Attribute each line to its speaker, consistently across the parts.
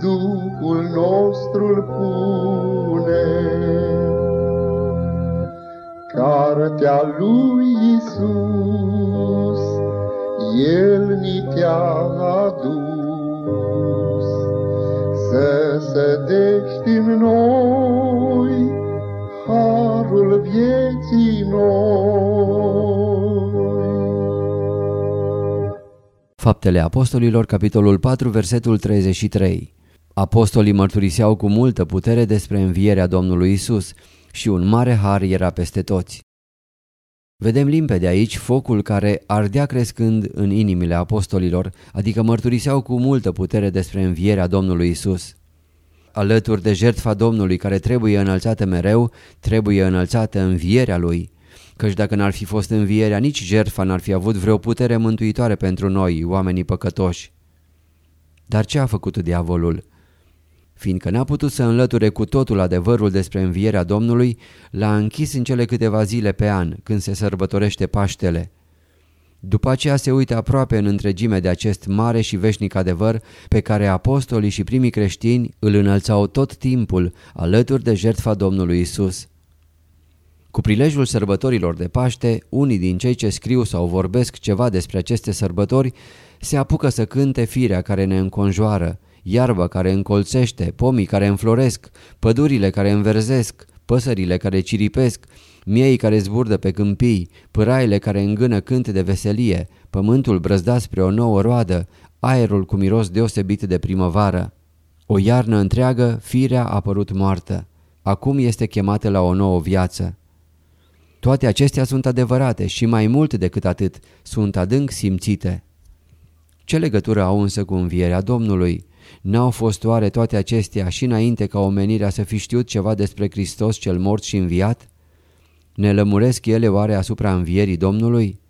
Speaker 1: Duhul nostru pune. Cartea lui Isus, El ni te-a adus, Să sădești în noi Harul vieții noi.
Speaker 2: Faptele Apostolilor, capitolul 4, versetul 33 Apostolii mărturiseau cu multă putere despre învierea Domnului Isus și un mare har era peste toți. Vedem limpede aici focul care ardea crescând în inimile apostolilor, adică mărturiseau cu multă putere despre învierea Domnului Isus. Alături de jertfa Domnului care trebuie înălțată mereu, trebuie înălțată învierea Lui, căci dacă n-ar fi fost învierea, nici jertfa n-ar fi avut vreo putere mântuitoare pentru noi, oamenii păcătoși. Dar ce a făcut diavolul? Fiindcă n-a putut să înlăture cu totul adevărul despre învierea Domnului, l-a închis în cele câteva zile pe an, când se sărbătorește Paștele. După aceea se uită aproape în întregime de acest mare și veșnic adevăr pe care apostolii și primii creștini îl înălțau tot timpul alături de jertfa Domnului Isus. Cu prilejul sărbătorilor de Paște, unii din cei ce scriu sau vorbesc ceva despre aceste sărbători se apucă să cânte firea care ne înconjoară, iarba care încolțește, pomii care înfloresc, pădurile care înverzesc, păsările care ciripesc, miei care zburdă pe câmpii, pâraile care îngână cânt de veselie, pământul brăzdat spre o nouă roadă, aerul cu miros deosebit de primăvară. O iarnă întreagă, firea a apărut moartă. Acum este chemată la o nouă viață. Toate acestea sunt adevărate și mai mult decât atât, sunt adânc simțite. Ce legătură au însă cu învierea Domnului? N-au fost oare toate acestea și înainte ca omenirea să fi știut ceva despre Hristos cel mort și înviat? Ne lămuresc ele oare asupra învierii Domnului?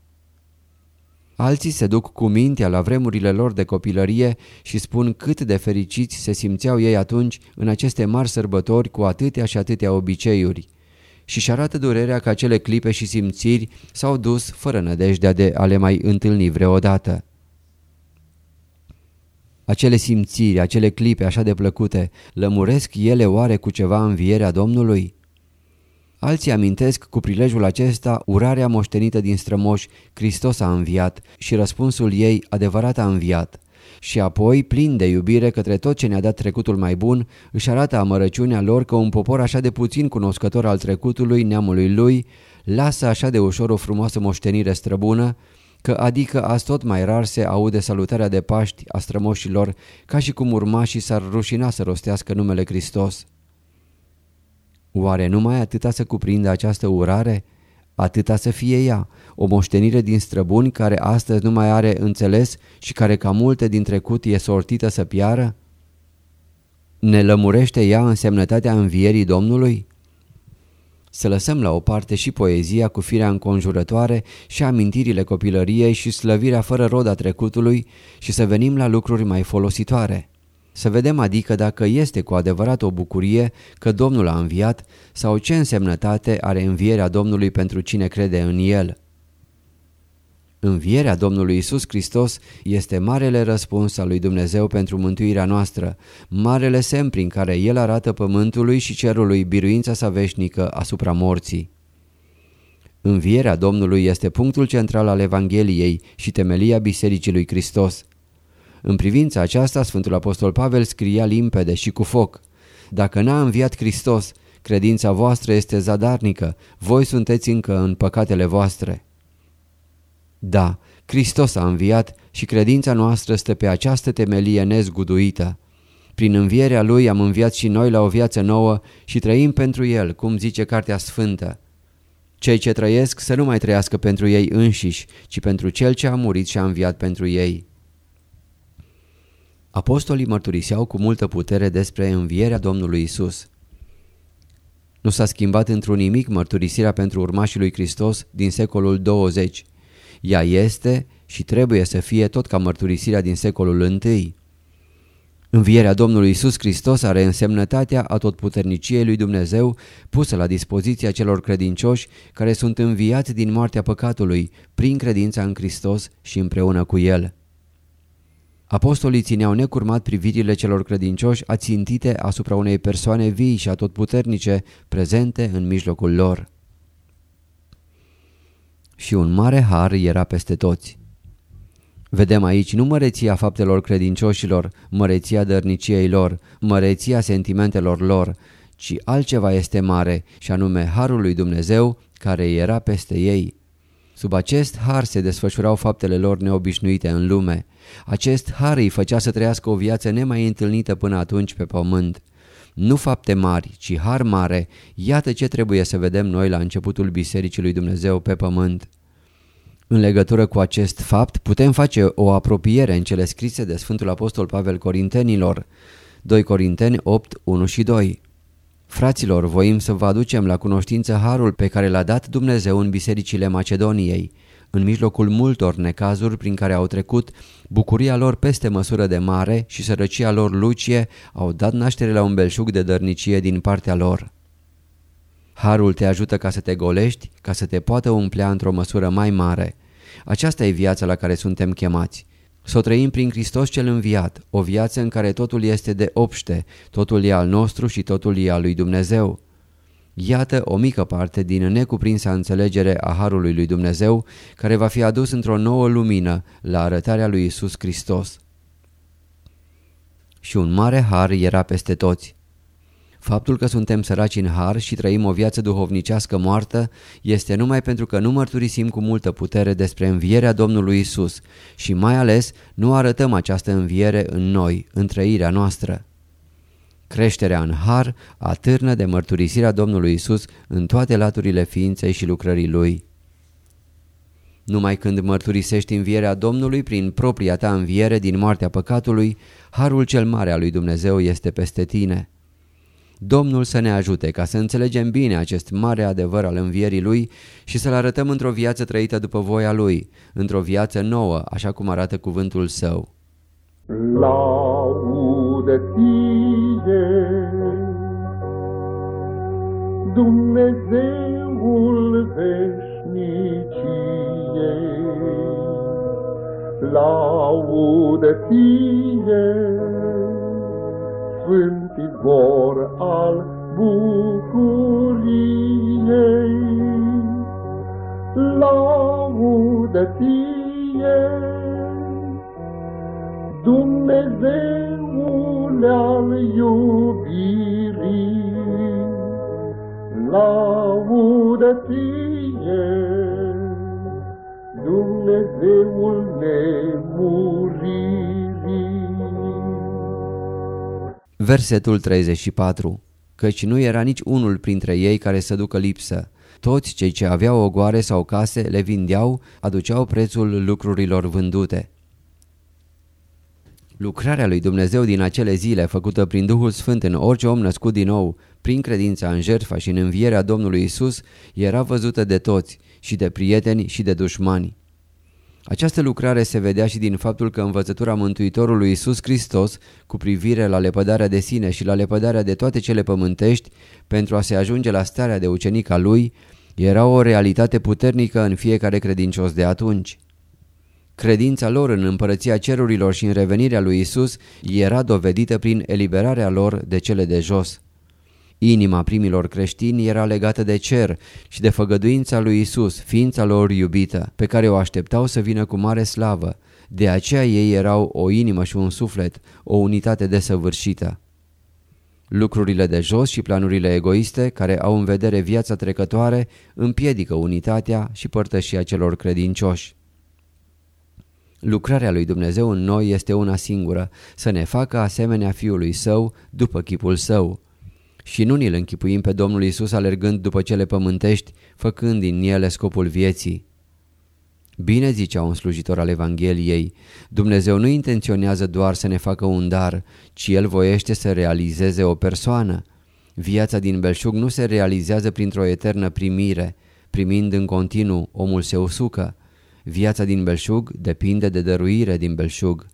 Speaker 2: Alții se duc cu mintea la vremurile lor de copilărie și spun cât de fericiți se simțeau ei atunci în aceste mari sărbători cu atâtea și atâtea obiceiuri și-și arată durerea că acele clipe și simțiri s-au dus fără nădejdea de a le mai întâlni vreodată. Acele simțiri, acele clipe așa de plăcute, lămuresc ele oare cu ceva învierea Domnului? Alții amintesc cu prilejul acesta urarea moștenită din strămoși, Hristos a înviat și răspunsul ei adevărat a înviat. Și apoi, plin de iubire către tot ce ne-a dat trecutul mai bun, își arată amărăciunea lor că un popor așa de puțin cunoscător al trecutului, neamului lui, lasă așa de ușor o frumoasă moștenire străbună, că adică azi tot mai rar se aude salutarea de Paști a strămoșilor ca și cum urmașii s-ar rușina să rostească numele Hristos. Oare numai atâta să cuprindă această urare? Atâta să fie ea, o moștenire din străbuni care astăzi nu mai are înțeles și care ca multe din trecut e sortită să piară? Ne lămurește ea însemnătatea învierii Domnului? Să lăsăm la o parte și poezia cu firea înconjurătoare și amintirile copilăriei și slăvirea fără rod a trecutului și să venim la lucruri mai folositoare. Să vedem adică dacă este cu adevărat o bucurie că Domnul a înviat sau ce însemnătate are învierea Domnului pentru cine crede în El. Învierea Domnului Isus Hristos este marele răspuns al lui Dumnezeu pentru mântuirea noastră, marele semn prin care El arată pământului și cerului biruința sa veșnică asupra morții. Învierea Domnului este punctul central al Evangheliei și temelia Bisericii lui Hristos. În privința aceasta, Sfântul Apostol Pavel scria limpede și cu foc. Dacă n-a înviat Hristos, credința voastră este zadarnică, voi sunteți încă în păcatele voastre. Da, Hristos a înviat și credința noastră stă pe această temelie nezguduită. Prin învierea Lui am înviat și noi la o viață nouă și trăim pentru El, cum zice Cartea Sfântă. Cei ce trăiesc să nu mai trăiască pentru ei înșiși, ci pentru Cel ce a murit și a înviat pentru ei. Apostolii mărturiseau cu multă putere despre învierea Domnului Isus. Nu s-a schimbat într-un nimic mărturisirea pentru urmașii lui Hristos din secolul 20. Ea este și trebuie să fie tot ca mărturisirea din secolul I. Învierea Domnului Isus Hristos are însemnătatea atotputerniciei lui Dumnezeu pusă la dispoziția celor credincioși care sunt înviați din moartea păcatului prin credința în Hristos și împreună cu El. Apostolii țineau necurmat privirile celor credincioși ațintite asupra unei persoane vii și atotputernice prezente în mijlocul lor. Și un mare har era peste toți. Vedem aici nu măreția faptelor credincioșilor, măreția dărniciei lor, măreția sentimentelor lor, ci altceva este mare și anume Harul lui Dumnezeu care era peste ei. Sub acest har se desfășurau faptele lor neobișnuite în lume. Acest har îi făcea să trăiască o viață nemai întâlnită până atunci pe pământ. Nu fapte mari, ci har mare, iată ce trebuie să vedem noi la începutul Bisericii lui Dumnezeu pe pământ. În legătură cu acest fapt putem face o apropiere în cele scrise de Sfântul Apostol Pavel Corintenilor, 2 Corinteni 8, 1 și 2. Fraților, voim să vă aducem la cunoștință harul pe care l-a dat Dumnezeu în bisericile Macedoniei. În mijlocul multor necazuri prin care au trecut, bucuria lor peste măsură de mare și sărăcia lor lucie au dat naștere la un belșug de dărnicie din partea lor. Harul te ajută ca să te golești, ca să te poată umplea într-o măsură mai mare. Aceasta e viața la care suntem chemați. Să o trăim prin Hristos cel înviat, o viață în care totul este de obște, totul e al nostru și totul e al lui Dumnezeu. Iată o mică parte din necuprinsa înțelegere a Harului lui Dumnezeu care va fi adus într-o nouă lumină la arătarea lui Isus Hristos. Și un mare har era peste toți. Faptul că suntem săraci în har și trăim o viață duhovnicească moartă este numai pentru că nu mărturisim cu multă putere despre învierea Domnului Isus și mai ales nu arătăm această înviere în noi, în trăirea noastră. Creșterea în har atârnă de mărturisirea Domnului Isus în toate laturile ființei și lucrării Lui. Numai când mărturisești învierea Domnului prin propria ta înviere din moartea păcatului, harul cel mare al lui Dumnezeu este peste tine. Domnul să ne ajute ca să înțelegem bine acest mare adevăr al învierii Lui și să-L arătăm într-o viață trăită după voia Lui, într-o viață nouă, așa cum arată cuvântul Său.
Speaker 1: Laudă ție, Dumnezeul veșniciei, laudă ție, Sfânt izvor al bucuriei. Laudă ție, Dumnezeul al iubirii, laudă ție, Dumnezeul nemuririi.
Speaker 2: Versetul 34 Căci nu era nici unul printre ei care să ducă lipsă. Toți cei ce aveau ogoare sau case le vindeau, aduceau prețul lucrurilor vândute. Lucrarea lui Dumnezeu din acele zile, făcută prin Duhul Sfânt în orice om născut din nou, prin credința în jertfa și în învierea Domnului Isus, era văzută de toți, și de prieteni și de dușmani. Această lucrare se vedea și din faptul că învățătura Mântuitorului Iisus Hristos cu privire la lepădarea de sine și la lepădarea de toate cele pământești pentru a se ajunge la starea de ucenic a lui era o realitate puternică în fiecare credincios de atunci. Credința lor în împărăția cerurilor și în revenirea lui Isus era dovedită prin eliberarea lor de cele de jos. Inima primilor creștini era legată de cer și de făgăduința lui Isus, ființa lor iubită, pe care o așteptau să vină cu mare slavă. De aceea ei erau o inimă și un suflet, o unitate desăvârșită. Lucrurile de jos și planurile egoiste, care au în vedere viața trecătoare, împiedică unitatea și părtășia celor credincioși. Lucrarea lui Dumnezeu în noi este una singură, să ne facă asemenea Fiului Său după chipul Său și nu ni-l închipuim pe Domnul Isus alergând după cele pământești, făcând din ele scopul vieții. Bine zicea un slujitor al Evangheliei, Dumnezeu nu intenționează doar să ne facă un dar, ci El voiește să realizeze o persoană. Viața din belșug nu se realizează printr-o eternă primire, primind în continuu omul se usucă. Viața din belșug depinde de dăruire din belșug.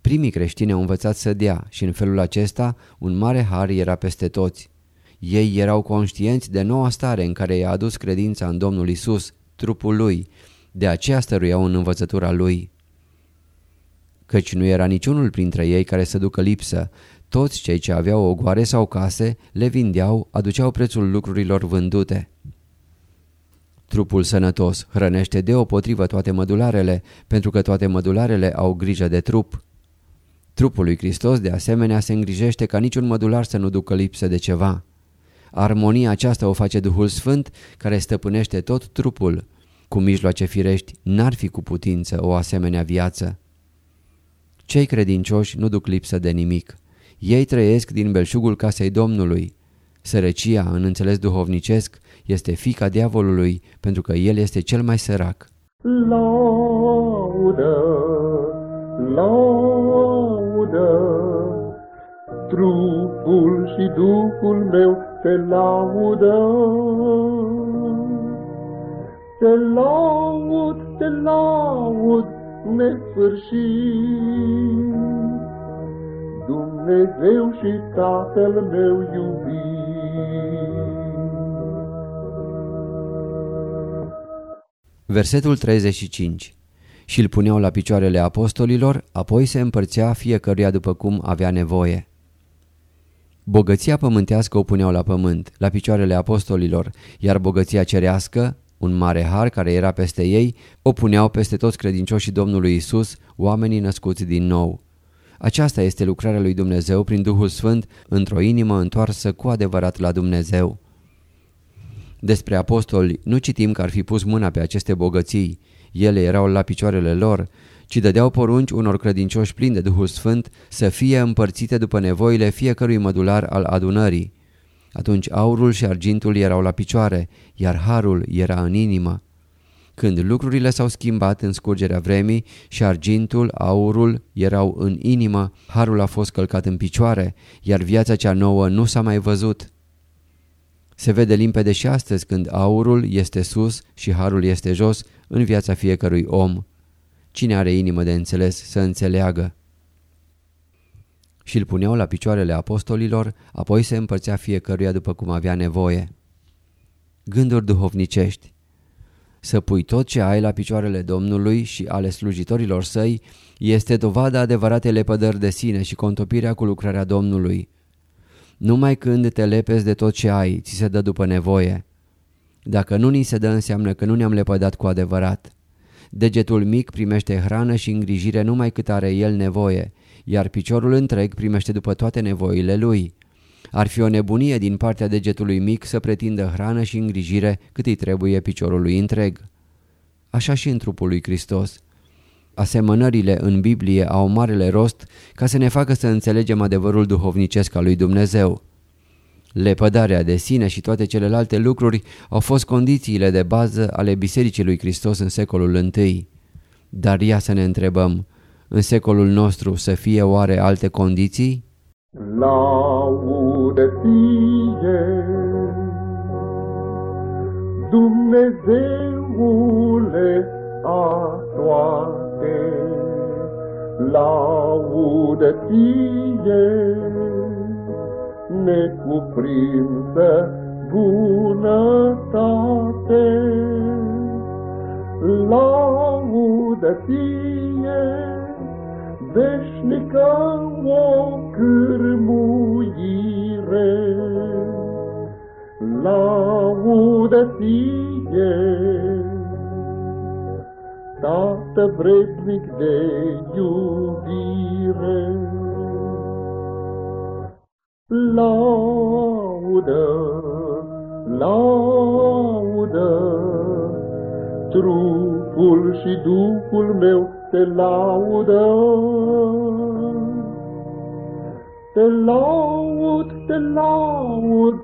Speaker 2: Primii creștini au învățat să dea și în felul acesta un mare har era peste toți. Ei erau conștienți de noua stare în care i-a adus credința în Domnul Isus, trupul lui, de aceea stăruiau în învățătura lui. Căci nu era niciunul printre ei care să ducă lipsă, toți cei ce aveau ogoare sau case le vindeau, aduceau prețul lucrurilor vândute. Trupul sănătos hrănește deopotrivă toate mădularele, pentru că toate mădularele au grijă de trup. Trupul lui Hristos de asemenea se îngrijește ca niciun mădular să nu ducă lipsă de ceva. Armonia aceasta o face Duhul Sfânt care stăpânește tot trupul. Cu mijloace firești n-ar fi cu putință o asemenea viață. Cei credincioși nu duc lipsă de nimic. Ei trăiesc din belșugul casei Domnului. Sărăcia, în înțeles duhovnicesc, este fica diavolului pentru că el este cel mai sărac.
Speaker 1: Laudă, laudă, trupul și Duhul meu te laudă. Te laud, te laud, nesfârșit, Dumnezeu și Tatăl meu iubit.
Speaker 2: Versetul 35 Și îl puneau la picioarele apostolilor, apoi se împărțea fiecăruia după cum avea nevoie. Bogăția pământească o puneau la pământ, la picioarele apostolilor, iar bogăția cerească, un mare har care era peste ei, o puneau peste toți credincioșii Domnului Isus, oamenii născuți din nou. Aceasta este lucrarea lui Dumnezeu prin Duhul Sfânt într-o inimă întoarsă cu adevărat la Dumnezeu. Despre apostoli nu citim că ar fi pus mâna pe aceste bogății, ele erau la picioarele lor, ci dădeau porunci unor credincioși plini de Duhul Sfânt să fie împărțite după nevoile fiecărui mădular al adunării. Atunci aurul și argintul erau la picioare, iar harul era în inimă. Când lucrurile s-au schimbat în scurgerea vremii și argintul, aurul erau în inimă, harul a fost călcat în picioare, iar viața cea nouă nu s-a mai văzut. Se vede limpede și astăzi când aurul este sus și harul este jos în viața fiecărui om. Cine are inimă de înțeles să înțeleagă? Și îl puneau la picioarele apostolilor, apoi se împărțea fiecăruia după cum avea nevoie. Gânduri duhovnicești Să pui tot ce ai la picioarele Domnului și ale slujitorilor săi este dovada adevăratei lepădări de sine și contopirea cu lucrarea Domnului. Numai când te lepezi de tot ce ai, ți se dă după nevoie. Dacă nu ni se dă, înseamnă că nu ne-am lepădat cu adevărat. Degetul mic primește hrană și îngrijire numai cât are el nevoie, iar piciorul întreg primește după toate nevoile lui. Ar fi o nebunie din partea degetului mic să pretindă hrană și îngrijire cât îi trebuie piciorului întreg. Așa și în trupul lui Hristos. Asemănările în Biblie au marele rost ca să ne facă să înțelegem adevărul duhovnicesc al lui Dumnezeu. Lepădarea de sine și toate celelalte lucruri au fost condițiile de bază ale Bisericii lui Hristos în secolul I. Dar ia să ne întrebăm, în secolul nostru să fie oare alte condiții?
Speaker 1: Laudă ție, Dumnezeule a toate, laudă ție, necuprinsă bunătate. Laudă ție, veșnică o cârmuire. Laudă ție, Tată vrednic de iubire. Laudă, laudă, trupul și Duhul meu te laudă. Te laud, te laud,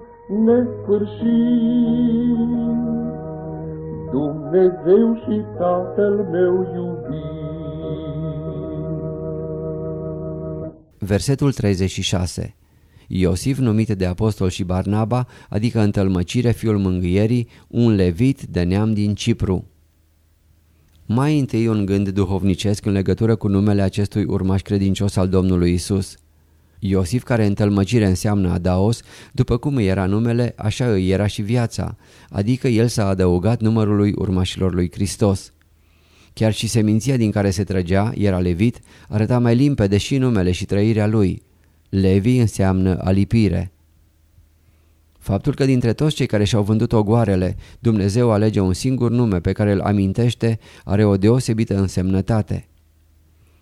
Speaker 1: nesfârșit, Dumnezeu și Tatăl meu iubit.
Speaker 2: Versetul 36 Iosif, numit de apostol și Barnaba, adică întâlmăcire fiul mângâierii, un levit de neam din Cipru. Mai întâi un gând duhovnicesc în legătură cu numele acestui urmaș credincios al Domnului Isus. Iosif, care întâlmăcire înseamnă adaos, după cum îi era numele, așa îi era și viața, adică el s-a adăugat numărului urmașilor lui Hristos. Chiar și seminția din care se trăgea, era levit, arăta mai limpede și numele și trăirea lui. Levi înseamnă alipire. Faptul că dintre toți cei care și-au vândut ogoarele, Dumnezeu alege un singur nume pe care îl amintește, are o deosebită însemnătate.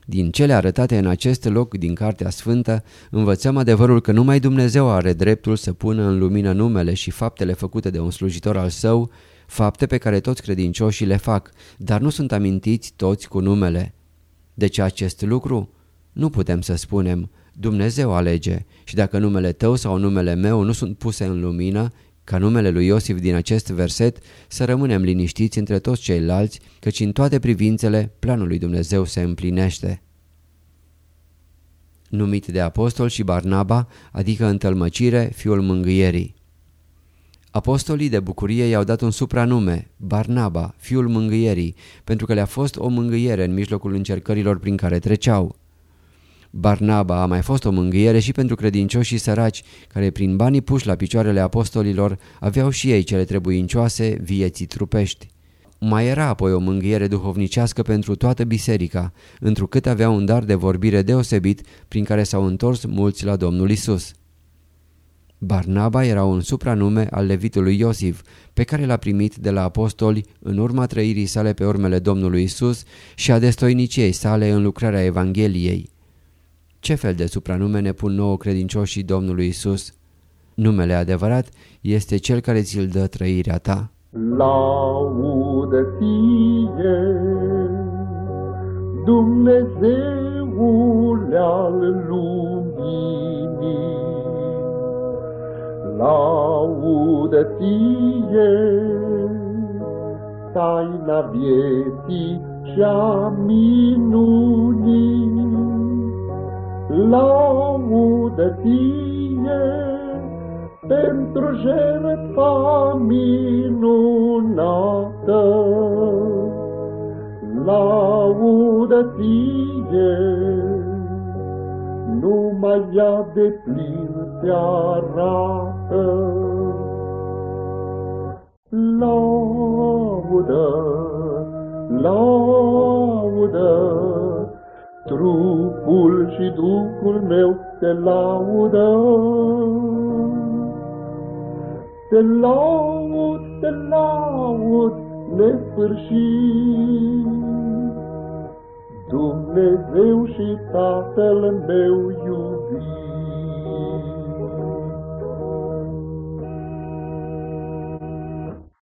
Speaker 2: Din cele arătate în acest loc din Cartea Sfântă, învățăm adevărul că numai Dumnezeu are dreptul să pună în lumină numele și faptele făcute de un slujitor al său, fapte pe care toți credincioșii le fac, dar nu sunt amintiți toți cu numele. De ce acest lucru? Nu putem să spunem, Dumnezeu alege și dacă numele tău sau numele meu nu sunt puse în lumină, ca numele lui Iosif din acest verset, să rămânem liniștiți între toți ceilalți, căci în toate privințele planul lui Dumnezeu se împlinește. Numit de apostol și Barnaba, adică întâlmăcire, fiul mângâierii. Apostolii de bucurie i-au dat un supranume, Barnaba, fiul mângâierii, pentru că le-a fost o mângâiere în mijlocul încercărilor prin care treceau. Barnaba a mai fost o mângâiere și pentru credincioșii săraci, care prin banii puși la picioarele apostolilor aveau și ei cele trebuincioase vieții trupești. Mai era apoi o mângâiere duhovnicească pentru toată biserica, întrucât avea un dar de vorbire deosebit prin care s-au întors mulți la Domnul Isus. Barnaba era un supranume al levitului Iosif, pe care l-a primit de la apostoli în urma trăirii sale pe urmele Domnului Isus și a destoiniciei sale în lucrarea Evangheliei. Ce fel de supranume ne pun nouă credincioșii Domnului Isus? Numele adevărat este cel care ți-l dă trăirea ta.
Speaker 1: Laudă ție, Dumnezeul al luminii, Laudă ție, taina vieții cea minunii, laudă ție pentru jertfa minunată. Laudă ție, numai ea de plin te arată. Laudă, laudă, Trupul și Duhul meu te laudă. Te laud, te laud nesfârșit. Dumnezeu și Tatăl meu iubit.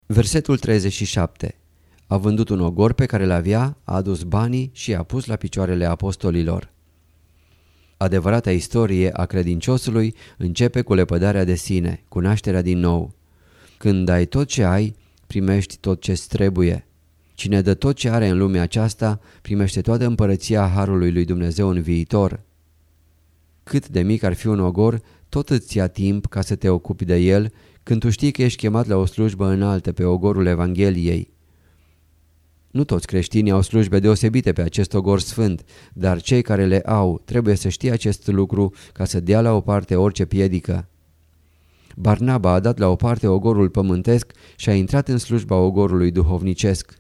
Speaker 2: Versetul 37 a vândut un ogor pe care l-avea, a adus banii și a pus la picioarele apostolilor. Adevărata istorie a credinciosului începe cu lepădarea de sine, cu nașterea din nou. Când ai tot ce ai, primești tot ce trebuie. Cine dă tot ce are în lumea aceasta, primește toată împărăția Harului lui Dumnezeu în viitor. Cât de mic ar fi un ogor, tot îți ia timp ca să te ocupi de el când tu știi că ești chemat la o slujbă înaltă pe ogorul Evangheliei. Nu toți creștinii au slujbe deosebite pe acest ogor sfânt, dar cei care le au trebuie să știe acest lucru ca să dea la o parte orice piedică. Barnaba a dat la o parte ogorul pământesc și a intrat în slujba ogorului duhovnicesc.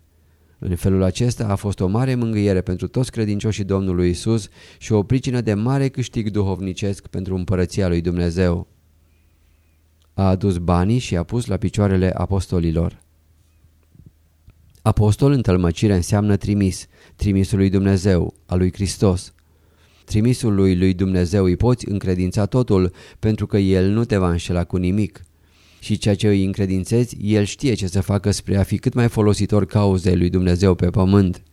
Speaker 2: În felul acesta a fost o mare mângâiere pentru toți credincioșii Domnului Isus și o pricină de mare câștig duhovnicesc pentru împărăția lui Dumnezeu. A adus banii și a pus la picioarele apostolilor. Apostol în tălmăcire înseamnă trimis, trimisul lui Dumnezeu, al lui Hristos. Trimisul lui lui Dumnezeu îi poți încredința totul, pentru că El nu te va înșela cu nimic. Și ceea ce îi încredințezi, El știe ce să facă spre a fi cât mai folositor cauzei lui Dumnezeu pe pământ.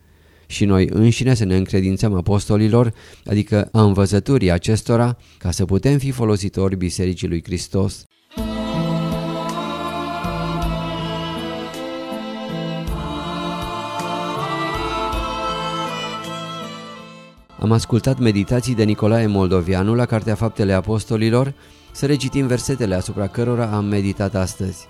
Speaker 2: Și noi înșine să ne încredințăm apostolilor, adică a învățăturii acestora, ca să putem fi folositori Bisericii lui Hristos. Am ascultat meditații de Nicolae Moldovianu la Cartea Faptele Apostolilor, să recitim versetele asupra cărora am meditat astăzi.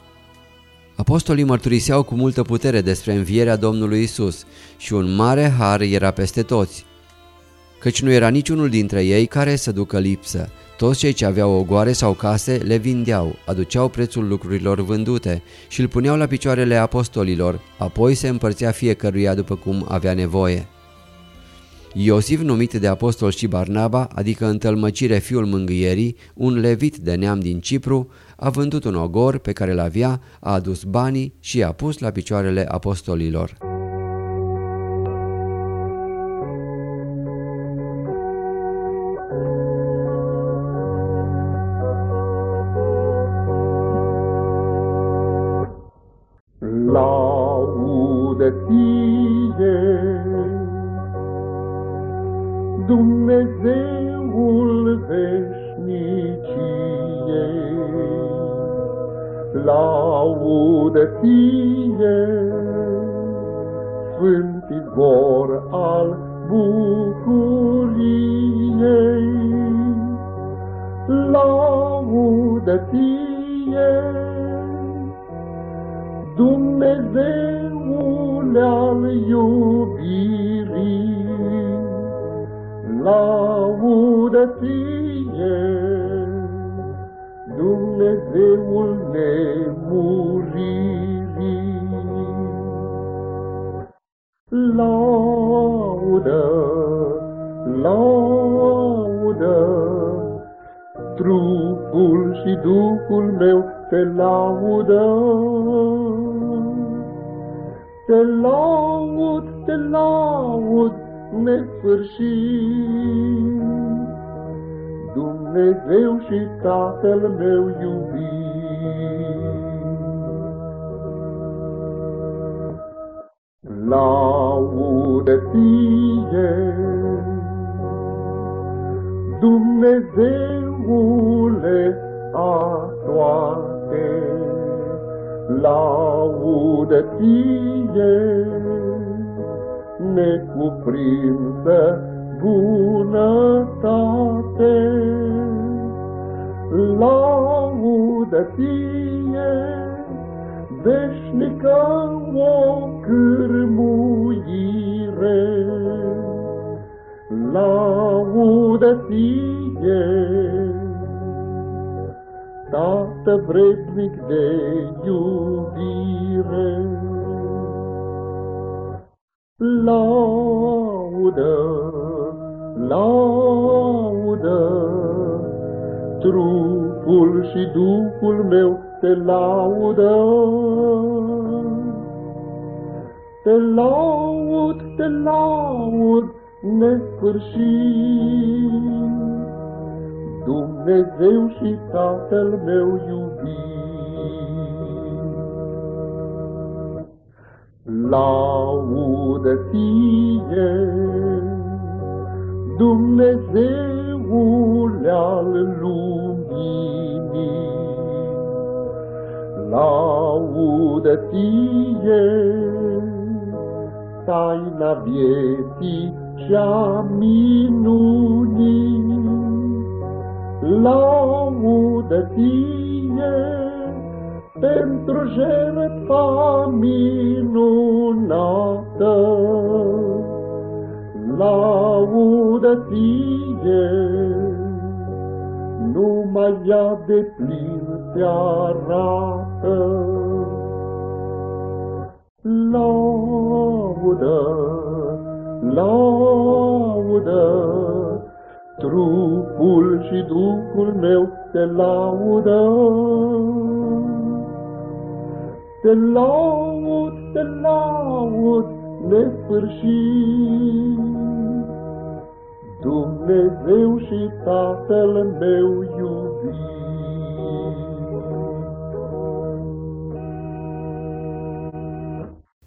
Speaker 2: Apostolii mărturiseau cu multă putere despre învierea Domnului Isus și un mare har era peste toți. Căci nu era niciunul dintre ei care să ducă lipsă. Toți cei ce aveau ogoare sau case le vindeau, aduceau prețul lucrurilor vândute și îl puneau la picioarele apostolilor, apoi se împărțea fiecăruia după cum avea nevoie. Iosif, numit de apostol și Barnaba, adică întâlmăcire fiul mângâierii, un levit de neam din Cipru, a vândut un ogor pe care l-avea, a adus banii și i-a pus la picioarele apostolilor.
Speaker 1: Ție, Dumnezeul nemuririi. Laudă, laudă, trupul și Duhul meu te laudă. Te laud, te laud, nesfârșit. Dumnezeu și Tatăl meu iubit. Laudă ție, Dumnezeule a toate, laudă ție, necuprinsă bunătate. Laudă ție, veșnică o cârmuire. Laudă ție, Tată vrednic de iubire. Laudă, laudă, trupul și Duhul meu te laudă. Te laud, te laud, nesfârșit, Dumnezeu și Tatăl meu iubit. Laudă ție, Dumnezeul al luminii, Laudă ție, taina vieții și-a minunii, Laudă ție, pentru jertfa minunată. Laudă ție, numai ea de plin te arată. Laudă, laudă, trupul și Duhul meu te laudă. Te laud, te laud, nesfârșit. Dumnezeu și Tatăl meu iubit.